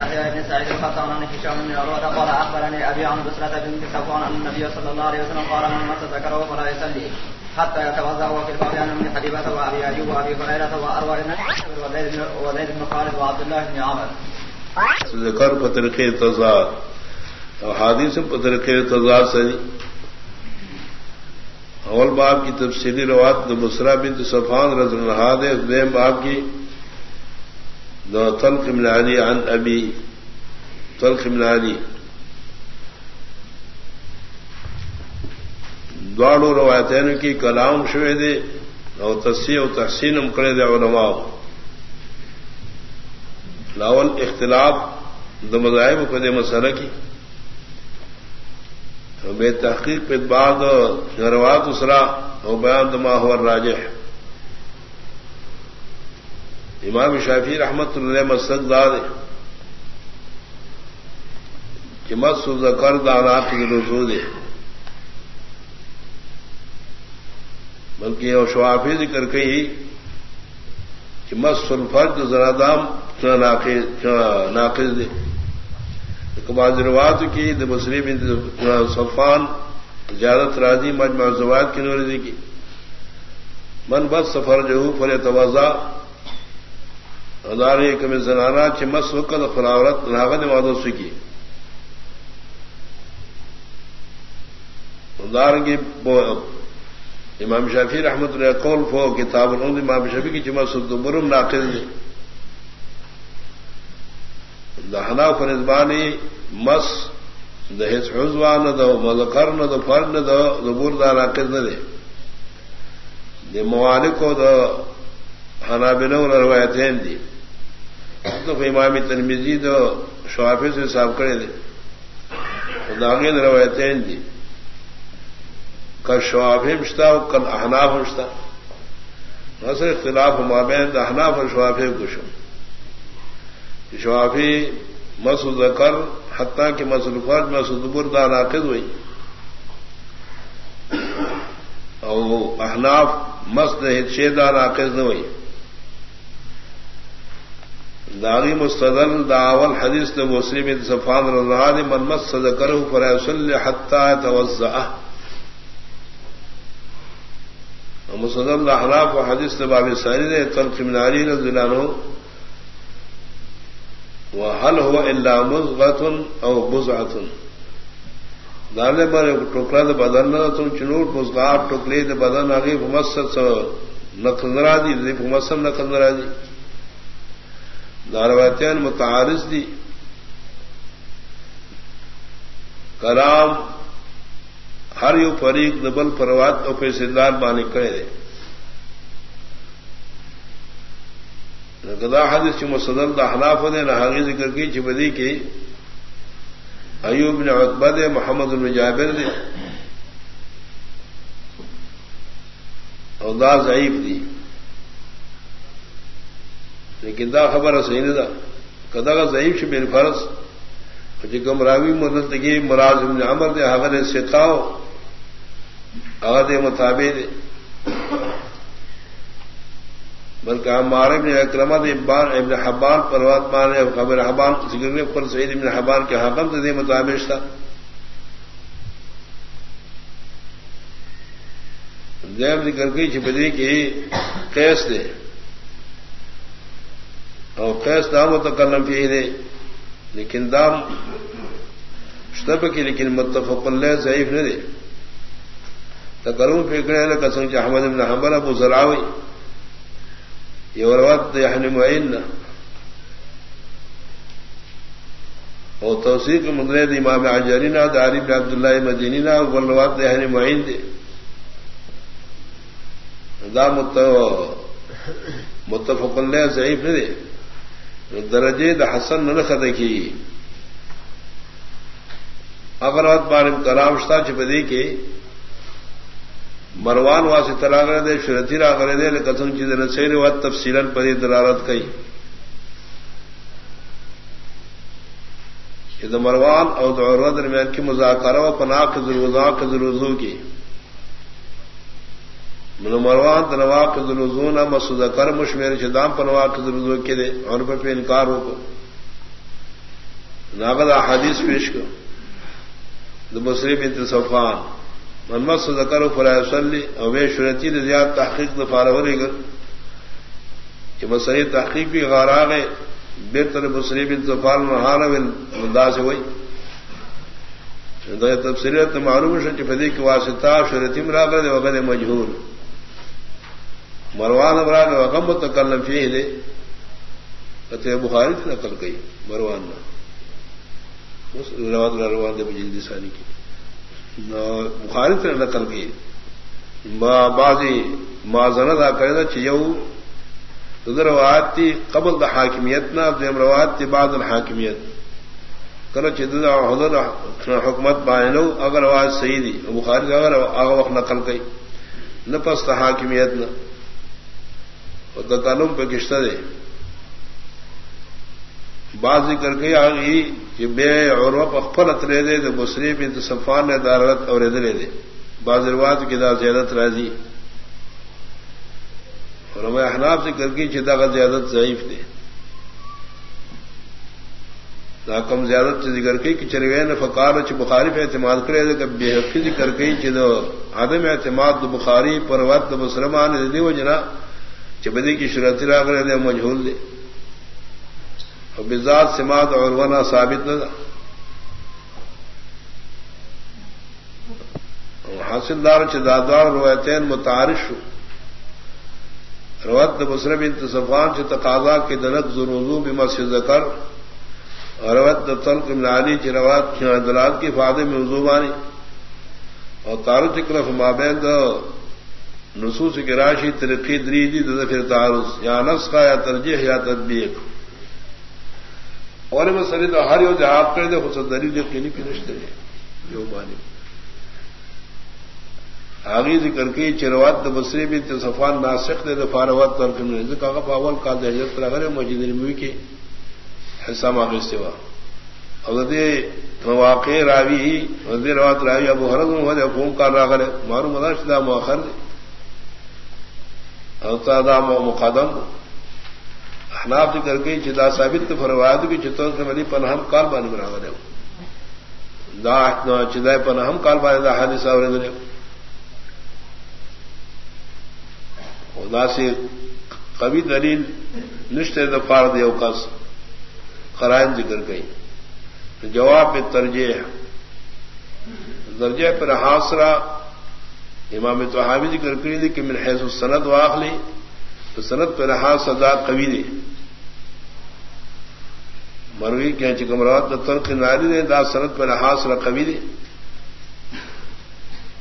بن سعيد الخطان عن هشام بن عروة قال أخبرني أبي عن بسرة بنت صفوان أن النبي صلى الله عليه وسلم، قال من مس ذكره فلا يصلي حتى يتوضأ وفي الباب عن یعنی ابن حبيبة وأبي أيوب وأبي هريرة وأروى وزيد بن خالد وعبد الله بن عمر ذکر پترقے تضاد اور حادث پترقے تضاد سری اول باب کی تفصیلی روات بسرا بنت صفان رضی اللہ دیم باب کی تلق من علی عن ابی تلق من علی دوڑو روایتین کی کلام شوے دے اور تصیح و تحسین کرے دے علماء. لاول اختلاف د مذاہب کو دے مسئلہ کی بے تحقیق پہ بعد روات اسرا اور بیان دما ہوا راجہ ہے امام شافی رحمت اللہ مسد داد کہ مت ذکر دانا کی رسو دے۔ بلکہ شوافی ذکر کہی کہ مت سلفرد ذرا دام ناقص دے۔ بعض روات کی د مسلم صفان زیادت راضی مجمع زواد کی نوردی کی۔ من بس سفر جو فر توازا ادارے کمی زنانا چمس وقت فلاورت ناغت مادو سکی ادارنگی امام شافی رحمت اللہ قول فو کتاب امام شفی کی چمس برم ناقل دی دہنا فرزبانی مس دہس حزوان نہ دو مذکر نہ دو فر نہ دو زبور دا ناقل نہ دے دے موالک کو دو حنابلہ روایتین دی تو امام تنمیزی تو شوافی سے صاف کرے دے۔ داغین روایتین دی جی۔ کل شوافی مشتا کل احناف مشتا نصر اختلاف مابین دا احناف اور شوافی کشم شوافی مسود کر حتیٰ کہ مسود فرد مسود بردا ناقد ہوئی۔ اور احناف مست شیدا ناقد نہ ہوئی۔ داغی مستدل داول حدیث نے مسلم صفان رضا نے من مت صد کرو فرسل حتہ توزہ مستدل احناف و حدیث نے باب ساری نے تلق مناری رضی اللہ عنہ وہ حل ہوا اللہ مزغتن او بزعتن دارنے پر ٹکڑا تو بدن نہ تم چنوٹ مسگاٹ ٹکڑے تو بدن آگے مسد نقل نرا دی مسد نقل نرا دی دارواتین متعارض دی. کرام ہر یو فریق نبل پروات اور پیسے بانے کرے دے گدا حدیث چ مسدل دا حناف دے نہ حاغی ذکر کی چبدی کی ایوب نے اکبر دے محمد بن جابر دے اور دا ضعیف دی. لیکن دا خبر صحیح نہیں دا. کدا کا ضعیف سے میرے فرض جی اچھا گمراوی مدد کی مراد ابن عمر دے حغر سکھاؤ اغد مطابق بلکہ ہمارے ابن اکرما ابان ابن حبان پروات مانے خبر حبان ذکر پر سعید ابن حبان کے حکم سے دے مطابق تھا دیم ذکر کی چھپدی کی کیس دے. اور قیس دام و تکلم پی دے لیکن دام شتب کی لیکن متفق اللہ ضعیف نہ دے تکلم پھینکنے لگا قسم چ احمد ابن حنبل ابو زراوی یہ وروت یعنی معین اور توسیق مدرد امام عجرینا داری بن عبد اللہ مدینینا ولوات یعنی معین دے. دا متفق اللہ ضعیف نہ دے درجے د حسن نہ خد کی. اگر بار کلام شتا چپدی کے مروان واسی تلا کر دے شرتی را کرے دے قسم چیز نسیر و تفصیل پری دلالت کئی. یہ مروان اور درمیان کی مذاکرہ و پناہ کے ضرور کے ضرور کی. من مروان تنوا کے ذلوزون مسود کر مشمیر چدام پنوا کے ذلوزو کے دے، اور پہ انکار ہو کو۔ حدیث پیش کر بصری بنت صفان۔ محمد ذکر فراہ صلی اوے شرتی نے زیاد تحقیق دو فارغ گر کہ مسری تحقیق بھی غارا گئے بہتر بصری بنت صفان رحان دا سے ہوئی تفصیلت معلوم شن فدی کی واسطہ شرتی مراغ دے وغیر مجہور مروان امراغ وغم متکلم فیہ دے بخاری سے نقل گئی مروان نہ روان دے جلدی سانی کی. بخاری سے نقل کی بازی مازن دا کرے چیو روایت تھی قبل دا حاکمیت نہ دیم روایت تھی بعد الحاکمیت. کرو چد حضر حکمت بائنو اگر آواز صحیح دی، بخاری اگر آگا وقت نقل گئی نہ پس حاکمیت نہ تعلوم پہ کشتہ دے۔ بعض ذکر گئی آگئی کہ بے اور وقفل اترے دے تو مصریف انتصفان نے دارت اور ادرے دے۔ بعض روایت کی دا زیادت راضی۔ اور ہمیں احناب سے کر کے چدا کا زیادت ضعیف دے۔ نہ کم زیادت سے ذکر کی کہ چروے نے فکار چ بخاری پہ اعتماد کرے دے کہ بے حقی ذکر گئی چد عدم اعتماد دو بخاری پر وقت مسلمان دی وہ جنا چبدی کی شرط راگ رہے دے مجھول دے۔ بزاد سماعت اور ونا ثابت نہ حاصلدار چدادار روایتین متعارش روت مسرم انتصفان سے تقاضا کے دنت ضرور بھی مسجد کر روت تلق نالی چ روات دلات کی فادے میں وضوبانی اور تارو چکرف مابین نصوص کی راشی ترقی دری دی پھر تارس یا نس کا یا ترجیح یا تدبیر اور میں سر تو ہر یو آپ کر دے خود دری جو کلی پی رشتے جو بانی۔ آگی ذکر کی چروات بسری بھی صفان ناسک دے فاروات طور کا پاول کا دہجت پر اگر مسجد نبوی کے حصہ ماغی سوا۔ اگر واقع راوی ہی روات راوی، ابو حرد ہو جائے فون کا راغر مارو مدار شدہ مؤخر دے۔ اور مقدم احناف کر کے چدا ثابت فرواد کی چتور سے ملی پن ہم کال بان بنا دے دا چدا پن ہم کال بان دا حادثہ اور دے خدا سے کبھی دلیل نشتے دفار دے اوکس قرائن ذکر گئی جواب پہ ترجیح درجہ پر حاصرہ امام تو حاوی ذکر کری دی کہ من حیث سند واخلی، تو سند پہ رہا سزا کبھی دے مروی کہ چکمروات ترک ناری دے، دا سند پہ رہا سر کبھی دے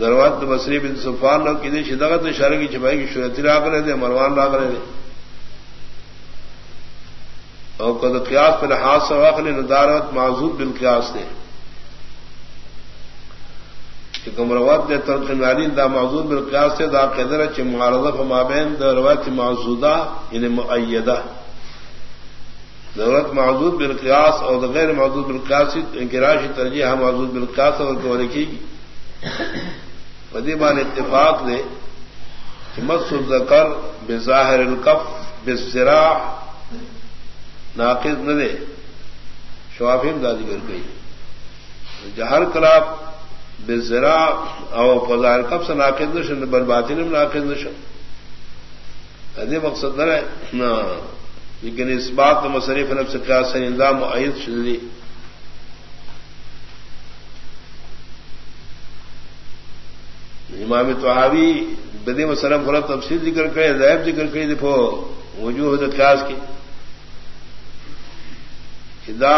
دروات بسری بن سفان نو کی دے شدغت شہر کی چھپائی کی شرتی راگ رہے دے، مروان راگ رہے دے۔ اور کد قیاس پہ لحاظ سے ندارت معذور بال قیاس دے۔ کہ کمروات دے ترک ناری دا معذور بال قیاس سے دا قدر چ معارضہ مابین دا روایت معذودہ یعنی معیدہ ضرورت معذور بالقیاس اور دا غیر معذور بالقیاس انکراشی ترجیح ہم معذور بالقیاس اور کو لکھی گی ودیبان اتفاق دے مت الذکر بظاہر القف بزرا ناقد نہ دے شوافیم دادی کر گئی جہر کلاب بزرا او فظاہر کف سے ناقد نشن برباتی نے ناقد نشن ادے مقصد نہ ہے لیکن اس بات میں مصنف نب سے کیا سندا معیت شدی امام توحاوی بدی مسلم فلم تفصیل ذکر کرے ضائب ذکر کرے، دیکھو، وجوہ قیاس کی. خدا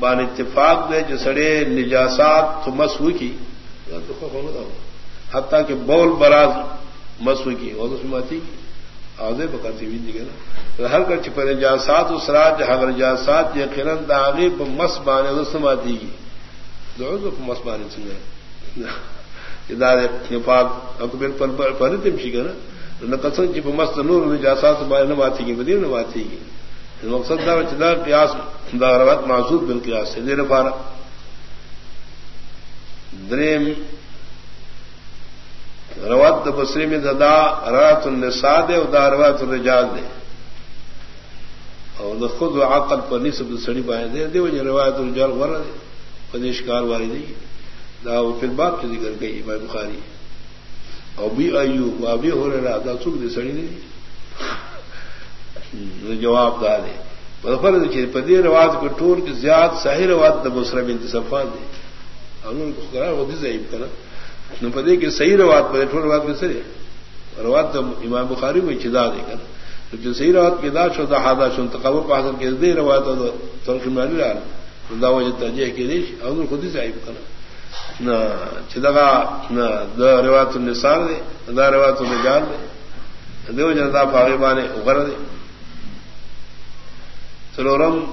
بان اتفاق دے جو سڑے نجاسات تو مسو کی حتیٰ کہ بول براز مسو کی اور اس میں آتی کی آدھے بکاتی بھی دیگے نا ہر کر چھپے نجاسات اسرات جہاں نجاسات یقیناً داغی پہ مس بانے رسم آتی گی دو تو مس بانے سنگے پہلے تم شی نا نہ کسن چپ مست نور نجاسات بانے نہ باتی گی بدیر نہ باتی گی مقصد دا چدا قیاس دا روات معذور بال قیاس سے دیر پارا دریم روات بسری میں ددا روات النساء دے دا روات الرجال دے۔ اور اور خود عقل پر نسب سڑی پائے دے دے وجہ روایت الجال ورا دے۔ پدیش کار والی دی دا وہ پھر بات کی ذکر گئی بھائی بخاری۔ اور بھی آئیو وہ بھی ہو رہا دا سکھ دے سڑی نہیں جواب دا دے. پر دیکھیے پدی رواج کو ٹور کی زیاد صحیح رواج دا بسرا بنت صفان دے انہوں نے کرا وہ دی ضعیف کرا نو پدی کہ صحیح رواج پر ٹور رواج میں سرے رواج تو امام بخاری میں چدا دے کر جو صحیح روایت کی دا شو، دا حادا شو تقابل پاسل کے دے روایت دا ترک میں نہیں دا وجہ ترجیح کی دیش انہوں خود ہی ضعیف کرا نہ چدگا نہ دا روایت النسان دے دا روایت الرجال دے دیو جنتا پاغی بانے دے سرورم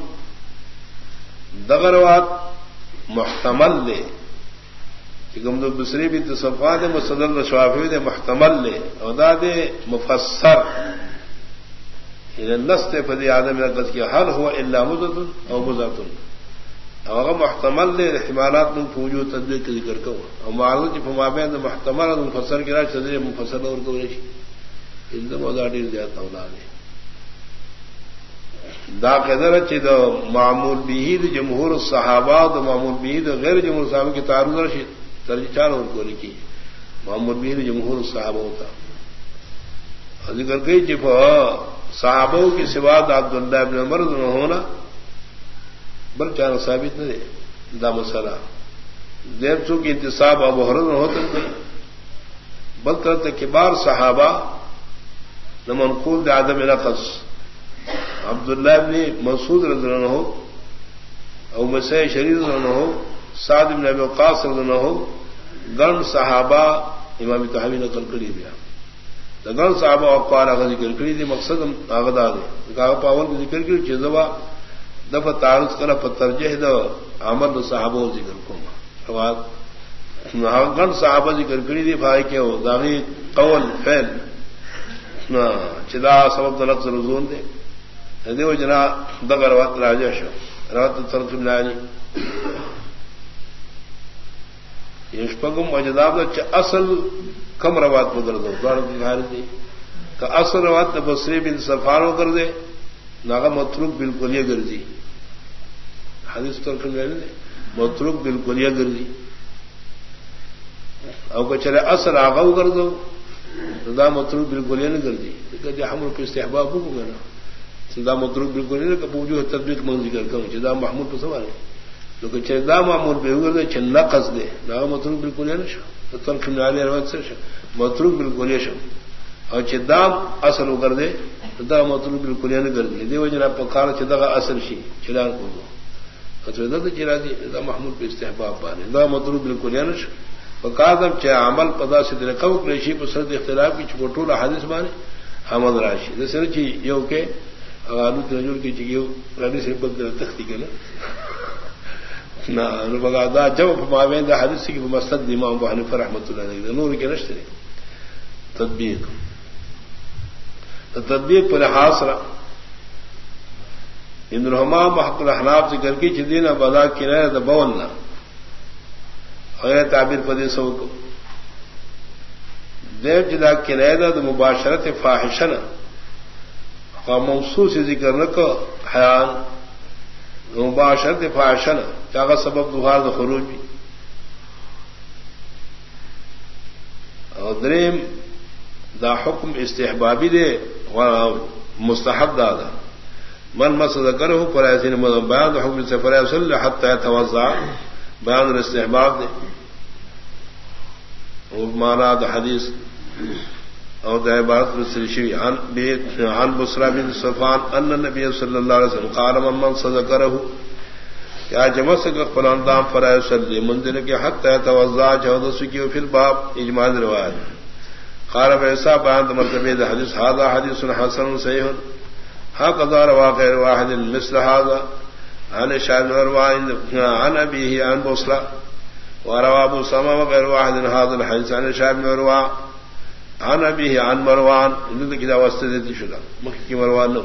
دغروات محتمل لے کم دو دوسری بھی تصفا دے مسدل شوافی دے محتمل لے ادا دے مفسر. یعنی نستے پدی آدم رقص کی حل ہوا اللہ مزت او مزاتن اور محتمل دے احتمالات من پوجو تدبیر کے ذکر کو اور معلوم جب مابین محتمل مفسر کی راج صدر مفسر اور کو ریشی یعنی رشی علم وزا ڈیر زیادہ اولاد دا قدر چی دا معمول بیہید جمہور الصحابہ دا معمول بیہید غیر جمہور صحابہ کی تعرض رشید ترجی چار اور کو لکھی معمول بیہید جمہور الصحابہ ہوتا۔ ذکر گئی جب صحابوں کی سوا عبد اللہ ابن مرد نہ ہونا، بل چار ثابت نہیں دا مسئلہ۔ دیر چونکہ انتصاب اب حرد نہ بل کرتے کبار صحابہ نہ منقول آدم نقص۔ عبداللہ ابن مسعود رضی اللہ ہو او مسیح شریف رضی اللہ ہو سعد ابن ابی وقاص رضی اللہ ہو گن صحابہ امام تحوی نقل کری دیا گن صاحب اوقار آگا ذکر کری دی، مقصد آگدا دے. کہا پاول کی ذکر کری چیزوا دف تعارض کرا پترجہ دا عمل صحابہ ذکر کو گن صحابہ ذکر کری دی بھائی کے داغی قول فیل چدا سبب دلت رزون دے. دیو جنا دغ روات راجا شو. روات ترک لانی یشپگم وجداب اصل کم روات بدر دو دوڑ دی کہ اصل روات بسری بن سفارو کر دے ناگا متروک بالکل یہ گردی حدیث ترک لانی متروک بالکل یہ گردی او کو چلے اصل آگا کر دو دا متروک بالکل یہ نہیں گردی کہ ہم پہ استحباب کو گنا سدا متروک بالکل نہیں کہ پوجو تدبیق منگ ذکر کروں چدا محمود پہ سوال ہے۔ تو چدا معمول بے ہوئے چھ نقص دے۔ دا متروک بالکل یہ نہیں ترک نالے روایت سے شو متروک بالکل شم اور چدام اصل ہو کر دے۔ دا متروک بالکل نہ کر دے۔ دیو جنا پکار چدا کا اصل شی چلا کو اچھا دا چلا دی دا محمود پہ استحباب بانے دا متروک بالکل نہ شم پکادم چ عمل پدا سے دل کو کریشی پر سرد اختلاف کی چھوٹو حدیث بانے حمد راشی۔ دسر چی یو کہ اغالو تنجور کی چیو رانی سے بدل تختی کے نا نو بگا دا جب ماوین دا حدیث کی مسد امام ابو حنیفہ رحمۃ اللہ علیہ نور کے نشتے تدبیق تدبیق پر حاصل ان رحما محق الحناب سے کر کے چدین بدا کی نئے دا بولنا غیر تعبیر پدی سو کو۔ دیو جدا کی نئے دا مباشرت فاحشن اور ذکر نہ کو حیان مباشرت فاحشن چاہ سبب دہار خروج بھی۔ اور دریم، دا حکم استحبابی دے مستحب دادا من مسد کرو پر ایسی بیان دا حکم سے فرائض صلی حتی توزع بیان استحباب دے۔ مانا دا حدیث۔ اور دا عبارت رسل عن عن بسرا بن صفان، ان نبی صلی اللہ علیہ وسلم قال، من من صدقره کیا جمع سے قرآن دام فرائے سلی مندر کے حق تہ توزا چود سکی فل باپ اجمان روایت خارف ایسا بیان مرتبہ حدیث ہاضا حدیث حسن صحیح ہاں قدار واقع واحد مثل هذا، عن شان مروان عن ابيه عن بصرى وروى ابو سما وغير واحد هذا الحديث عن شان مروان عن ابيه عن مروان ان كده واستدت شدا مكي مروان نو.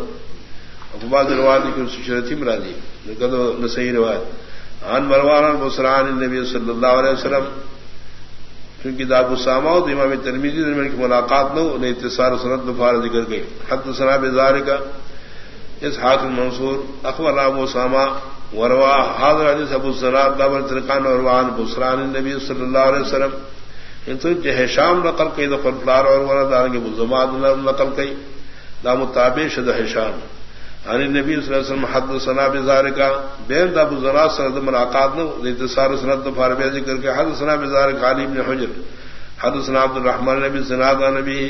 بعض روایت کی شرتی مرادی صحیح روایت عن مروان البصران النبی صلی اللہ علیہ وسلم. کیونکہ داب السامہ و امام ترمیزی درمیان کی ملاقات نو. انہیں اتصال سنت دفار ذکر گئی حد سنا بزار کا اس حاق منصور اخبر ابو ساما وروا حاضر حدیث ابو سرات دابر ترکان وروان بسران النبی صلی اللہ علیہ وسلم. جہ شام نقل کئی دفر فلار اور ورا دار کے بزمات نقل کئی۔ دا مطابق شد حشام۔ یعنی عن النبي صلی اللہ علیہ وسلم حدثنا بذلك بین دا ابو ذرا سند ملاقات نو اتصال سند فاربی ذکر کے حدثنا بذلك علی بن حجر۔ حد حدثنا عبد الرحمن نبی سناد نبی۔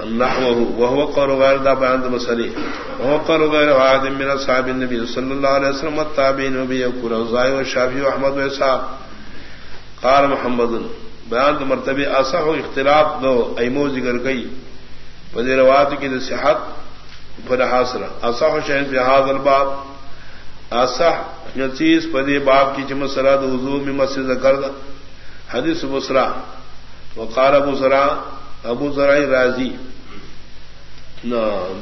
نحوه وهو قول غير دا بیان دا مسئلے۔ وهو قول غير واحد من اصحاب النبي صلى الله عليه وسلم والتابعين وبيقول وزاي والشافعي واحمد وإسحاق قال محمد، بیان دا مرتبه اصح اختلاف دو ایمو ذکر گئی فدی روایت کی دا صحت، پر حاصل۔ اصح شہن فی هذا الباب۔ اصح چیز پدی باب کی چمت سرا دا میں مسجد ذکر دا حدیث بسرا وقال ابو سرا، ابو ذرائی راضی۔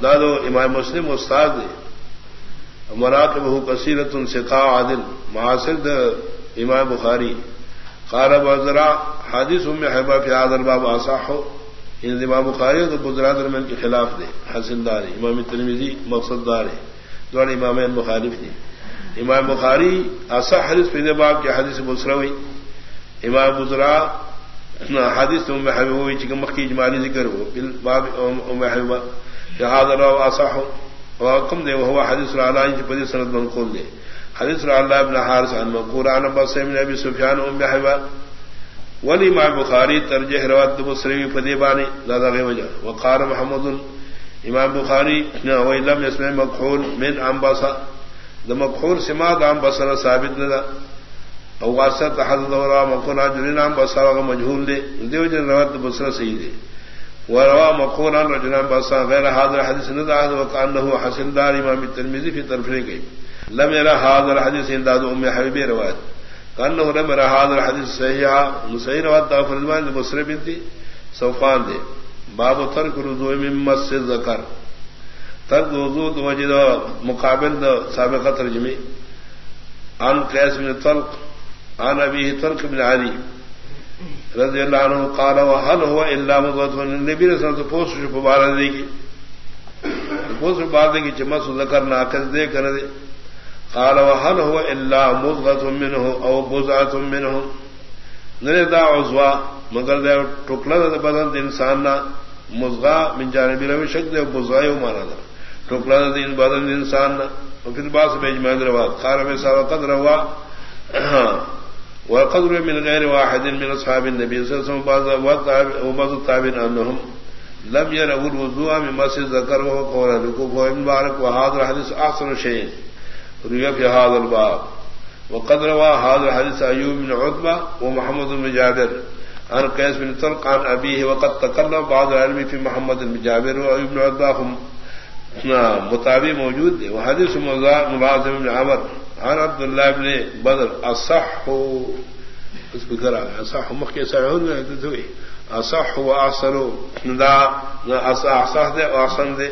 دادو امام مسلم استاد مراک بہو کثیرت ان سے کا عادل معاصر امام بخاری۔ قارب ذرا حادث میں حبا فی عادل باب آسا ہو یعنی ان امام بخاری تو گجرات درمیان کے خلاف دے حسن دار امام ترمیزی مقصد دار ہے دوڑ امام مخالف تھی امام بخاری آسا حدیث فی باب کے حدیث بسروئی امام گزرا حادث ام حبیب ہوئی چکم مخی اجمالی ذکر ہو باب ام حبیبہ جہاد رو آساح وحکم دے، وہ حدیث اللہ پدی سند منقول دے۔ حدیث اللہ ابن حارث عن مقور عن بس من ابي سفيان ام حبیبہ ولی ما بخاری ترجح روات مسلم پدی بانی دادا غی وجہ وقال محمد، امام بخاری و لم يسمع مقحول من انباسا ده مقحول سما دام بصر ثابت نہ او واسط حد دورا مکونا جنام بسا وغا مجھول دے. دیو جن روات بسر سید دے. وروا مکونا رجنام بسا غیر حاضر حدیث ندعاد وکانہو حسن دار امام الترمیزی فی طرفنے گئی. لم يرى هذا الحديث عند ام حبيب روایت كانه لم يرى هذا الحديث صحيح صحيح روایت فرمان مسلم بنت سوفان دے باب ترک رضو من مسجد ذکر ترک رضو وضو وجد مقابل سابقہ ترجمه عن قياس من طلق، عن ابي ترك بن علي رضي الله عنه قال وهل هو الا مضغه النبي صلى الله عليه وسلم؟ پوس جو بار دے گی پوس بار دے گی چمس ذکر نہ کر دے کر دے قال وهل هو الا مضغه منه او بضعه منه؟ نرے دا عضوا مگر دے ٹکڑا دے بدن دے انسان نہ مضغہ من جانب روی شک دے بضعه مانا دا. ٹکڑا دے بدن دے انسان نہ پھر بعد سے اجماع روات قال میں سبقت روا وقدر من غير واحد من اصحاب النبي صلى الله عليه وسلم وبعض التابعين انهم لم يروا الوضوء من مسجد ذكر وهو قول لكم ابن مبارك وهذا الحديث احسن شيء روي في هذا الباب. وقد روى هذا الحديث ايوب بن عتبه ومحمد بن جابر عن قيس بن طلق عن ابيه وقد تكلم بعض العلم في محمد بن جابر وايوب بن عتبه هم مطابق موجود. وحديث ملازم بن عمر عن عبد الله بن بدر. اصح اس بذرا اصح مخي سعود میں حدیث ہوئی اصح و واحسن دا اصح ده واحسن ده